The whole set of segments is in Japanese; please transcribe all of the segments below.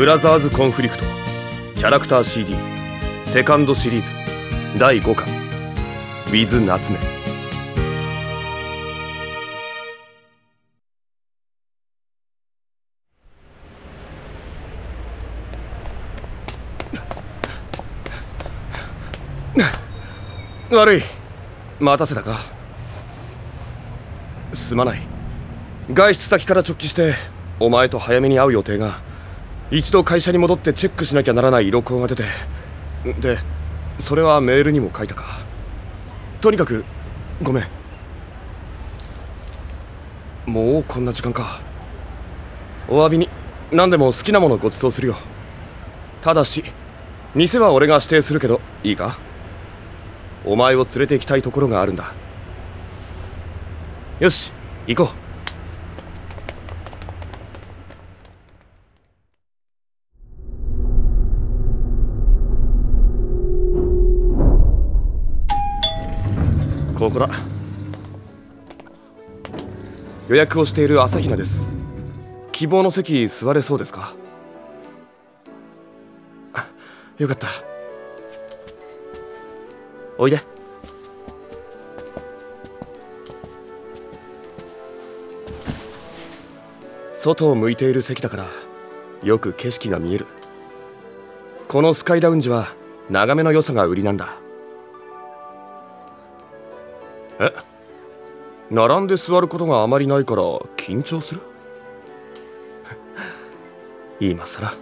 ブラザーズ・コンフリクトキャラクター CD セカンドシリーズ第5巻 With 夏目悪い。待たせたか？すまない。外出先から直帰してお前と早めに会う予定が。一度会社に戻ってチェックしなきゃならない色稿が出てでそれはメールにも書いたか。とにかくごめん。もうこんな時間か。お詫びに何でも好きなものご馳走するよ。ただし店は俺が指定するけどいいか？お前を連れて行きたいところがあるんだ。よし行こう。ここだ。予約をしている朝比奈です。希望の席座れそうですか？よかった。おいで。外を向いている席だからよく景色が見える。このスカイラウンジは眺めの良さが売りなんだ。え？並んで座ることがあまりないから緊張する？今さら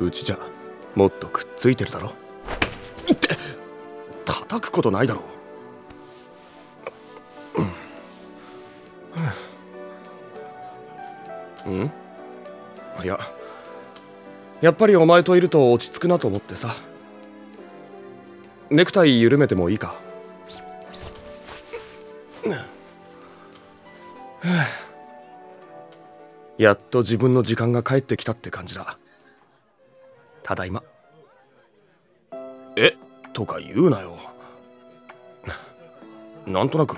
うちじゃもっとくっついてるだろ？って叩くことないだろ？ううん？いややっぱりお前といると落ち着くなと思ってさ。ネクタイ緩めてもいいか？やっと自分の時間が帰ってきたって感じだ。ただいま。え？とか言うなよ。なんとなく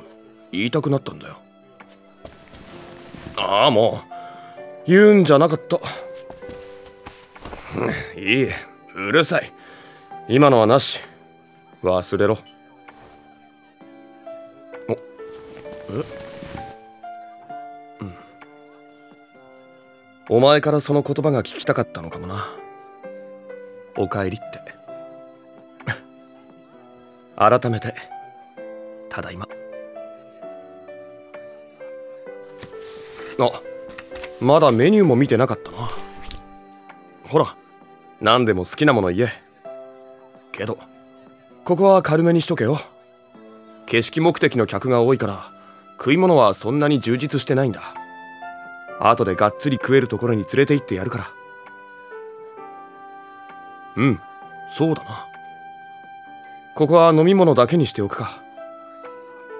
言いたくなったんだよ。ああもう。言うんじゃなかった。いい。うるさい。今のはなし忘れろ。お。え？うん。お前からその言葉が聞きたかったのかもな。おかえりって。改めて。ただいま。あまだメニューも見てなかったな。ほら何でも好きなもの言え。けど。ここは軽めにしとけよ。景色目的の客が多いから食い物はそんなに充実してないんだ。後でがっつり食えるところに連れて行ってやるから。うんそうだな。ここは飲み物だけにしておくか。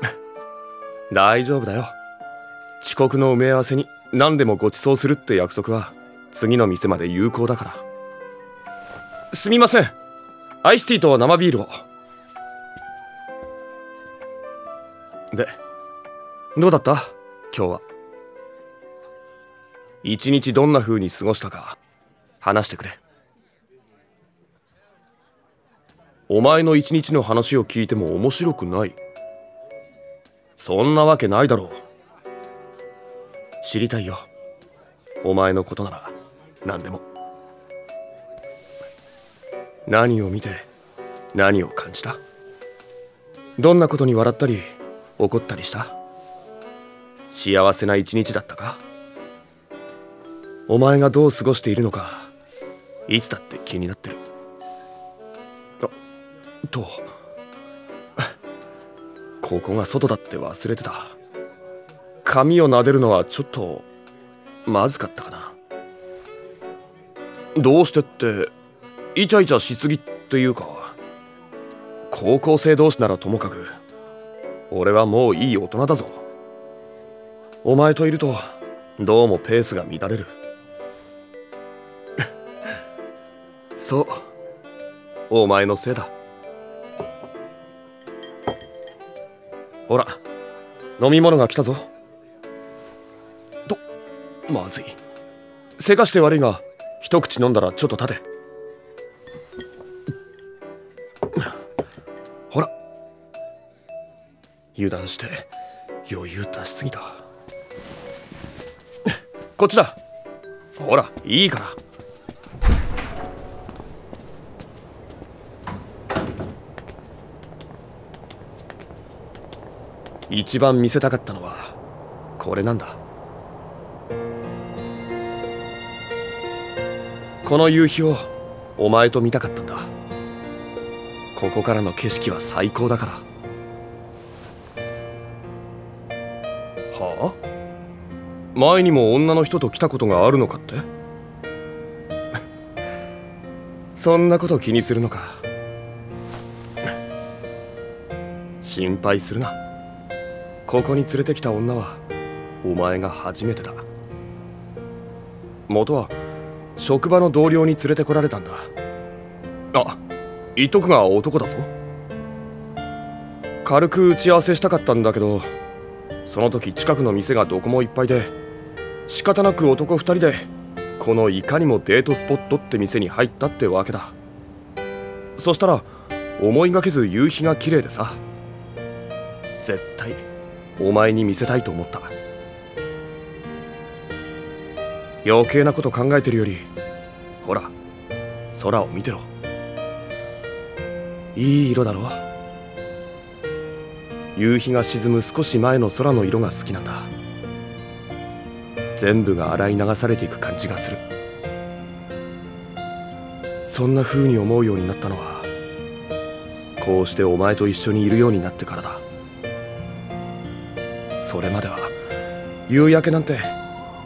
大丈夫だよ。遅刻の埋め合わせに何でもご馳走するって約束は次の店まで有効だから。すみません。アイスティーと生ビールを。でどうだった？今日は。一日どんな風に過ごしたか話してくれ。お前の一日の話を聞いても面白くない。そんなわけないだろう。知りたいよ。お前のことなら何でも。何を見て何を感じた？どんなことに笑ったり怒ったりした？幸せな一日だったか？お前がどう過ごしているのか？いつだって気になってる。あとここが外だって忘れてた。髪を撫でるのはちょっとまずかったかな。どうしてってイチャイチャしすぎっていうか高校生同士ならともかく俺はもういい大人だぞ。お前といるとどうもペースが乱れる。そう。お前のせいだ。ほら飲み物が来たぞ。とまずい。せかして悪いが一口飲んだらちょっと立て。油断して余裕出しすぎた。こっちだ。ほらいいから。一番見せたかったのはこれなんだ。この夕日をお前と見たかったんだ。ここからの景色は最高だから。前にも女の人と来たことがあるのかって？そんなこと気にするのか。心配するな。ここに連れてきた女はお前が初めてだ。元は職場の同僚に連れてこられたんだ。あ言っとくが男だぞ。軽く打ち合わせしたかったんだけどその時近くの店がどこもいっぱいで仕方なく男2人でこのいかにもデートスポットって店に入ったってわけだ。そしたら思いがけず夕日が綺麗でさ絶対お前に見せたいと思った。余計なこと考えてるよりほら空を見てろ。いい色だろ？夕日が沈む少し前の空の色が好きなんだ。全部が洗い流されていく感じがする。そんな風に思うようになったのはこうしてお前と一緒にいるようになってからだ。それまでは夕焼けなんて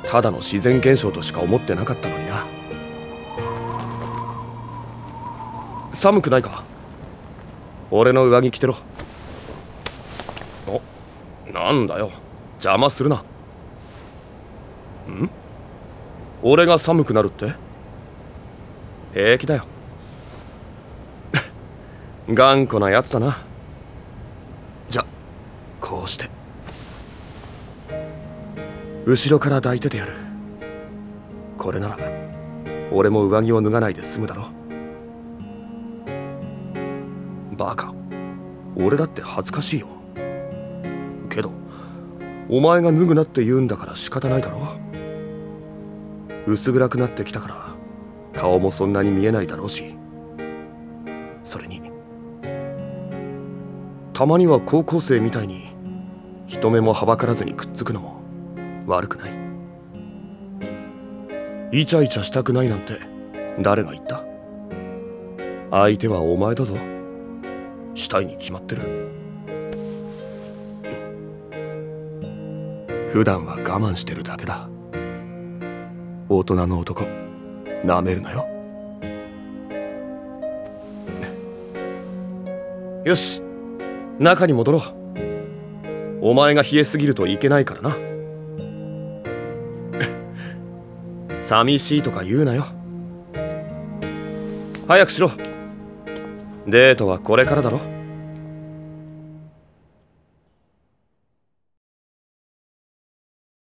ただの自然現象としか思ってなかったのにな。寒くないか？俺の上着着てろ。なんだよ。邪魔するな。ん？俺が寒くなるって？平気だよ。頑固なやつだな。じゃこうして。後ろから抱いててやる。これなら俺も上着を脱がないで済むだろバカ。俺だって恥ずかしいよ。けどお前が脱ぐなって言うんだから仕方ないだろ薄暗くなってきたから顔もそんなに見えないだろうし。それにたまには高校生みたいに人目もはばからずにくっつくのも悪くない。イチャイチャしたくないなんて誰が言った？相手はお前だぞ。したいに決まってる。普段は我慢してるだけだ。大人の男。なめるなよ。よし。中に戻ろう。お前が冷えすぎるといけないからな。寂しいとか言うなよ。早くしろ。デートはこれからだろ。